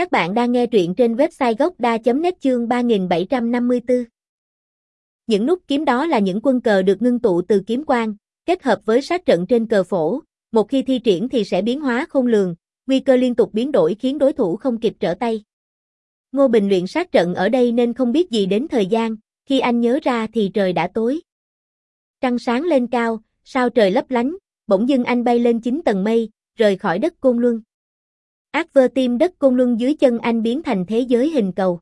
Các bạn đang nghe truyện trên website gocda.net chương 3754. Những nút kiếm đó là những quân cờ được ngưng tụ từ kiếm quang, kết hợp với sát trận trên cờ phổ, một khi thi triển thì sẽ biến hóa không lường, nguy cơ liên tục biến đổi khiến đối thủ không kịp trở tay. Ngô Bình luyện sát trận ở đây nên không biết gì đến thời gian, khi anh nhớ ra thì trời đã tối. Trăng sáng lên cao, sao trời lấp lánh, bỗng dưng anh bay lên 9 tầng mây, rời khỏi đất Côn Luân. Ác vơ tim đất Côn Luân dưới chân anh biến thành thế giới hình cầu.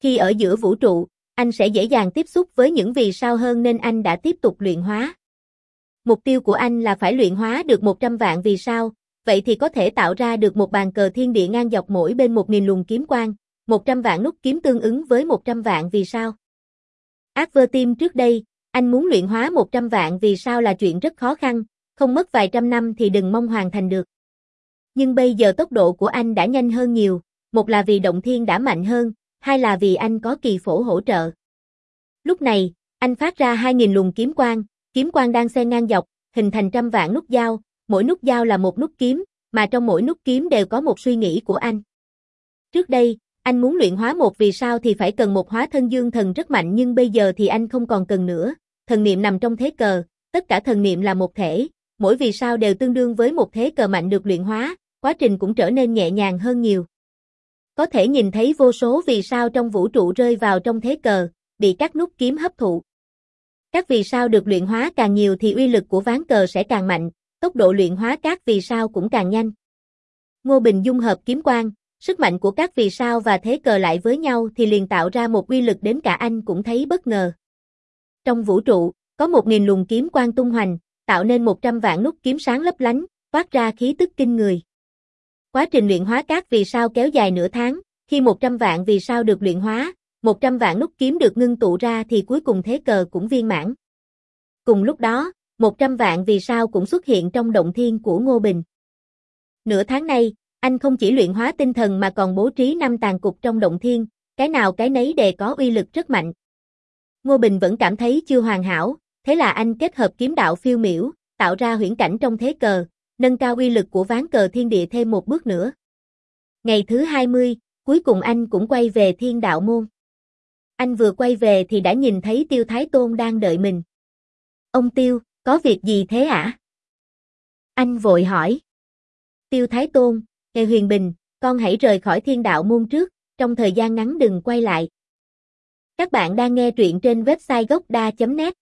Khi ở giữa vũ trụ, anh sẽ dễ dàng tiếp xúc với những vì sao hơn nên anh đã tiếp tục luyện hóa. Mục tiêu của anh là phải luyện hóa được 100 vạn vì sao, vậy thì có thể tạo ra được một bàn cờ thiên địa ngang dọc mỗi bên một nghìn luồng kiếm quang, 100 vạn nút kiếm tương ứng với 100 vạn vì sao. Ác vơ tim trước đây, anh muốn luyện hóa 100 vạn vì sao là chuyện rất khó khăn, không mất vài trăm năm thì đừng mong hoàn thành được. Nhưng bây giờ tốc độ của anh đã nhanh hơn nhiều, một là vì động thiên đã mạnh hơn, hai là vì anh có kỳ phổ hỗ trợ. Lúc này, anh phát ra 2.000 luồng kiếm quang, kiếm quang đang xen ngang dọc, hình thành trăm vạn nút dao, mỗi nút dao là một nút kiếm, mà trong mỗi nút kiếm đều có một suy nghĩ của anh. Trước đây, anh muốn luyện hóa một vì sao thì phải cần một hóa thân dương thần rất mạnh nhưng bây giờ thì anh không còn cần nữa, thần niệm nằm trong thế cờ, tất cả thần niệm là một thể, mỗi vì sao đều tương đương với một thế cờ mạnh được luyện hóa, quá trình cũng trở nên nhẹ nhàng hơn nhiều. Có thể nhìn thấy vô số vì sao trong vũ trụ rơi vào trong thế cờ, bị các nút kiếm hấp thụ. Các vì sao được luyện hóa càng nhiều thì uy lực của ván cờ sẽ càng mạnh, tốc độ luyện hóa các vì sao cũng càng nhanh. Ngô Bình dung hợp kiếm quang, sức mạnh của các vì sao và thế cờ lại với nhau thì liền tạo ra một uy lực đến cả anh cũng thấy bất ngờ. Trong vũ trụ, có một nghìn luồng kiếm quang tung hoành, tạo nên một trăm vạn nút kiếm sáng lấp lánh, phát ra khí tức kinh người. Quá trình luyện hóa cát vì sao kéo dài nửa tháng, khi 100 vạn vì sao được luyện hóa, 100 vạn nút kiếm được ngưng tụ ra thì cuối cùng thế cờ cũng viên mãn. Cùng lúc đó, 100 vạn vì sao cũng xuất hiện trong động thiên của Ngô Bình. Nửa tháng nay, anh không chỉ luyện hóa tinh thần mà còn bố trí năm tàn cục trong động thiên, cái nào cái nấy đều có uy lực rất mạnh. Ngô Bình vẫn cảm thấy chưa hoàn hảo, thế là anh kết hợp kiếm đạo phiêu miểu, tạo ra huyễn cảnh trong thế cờ, nâng cao uy lực của ván cờ thiên địa thêm một bước nữa. Ngày thứ 20, cuối cùng anh cũng quay về thiên đạo môn. Anh vừa quay về thì đã nhìn thấy Tiêu Thái Tôn đang đợi mình. Ông Tiêu, có việc gì thế ạ? Anh vội hỏi. Tiêu Thái Tôn, Nghe Huyền Bình, con hãy rời khỏi thiên đạo môn trước, trong thời gian ngắn đừng quay lại. Các bạn đang nghe truyện trên website gocda.net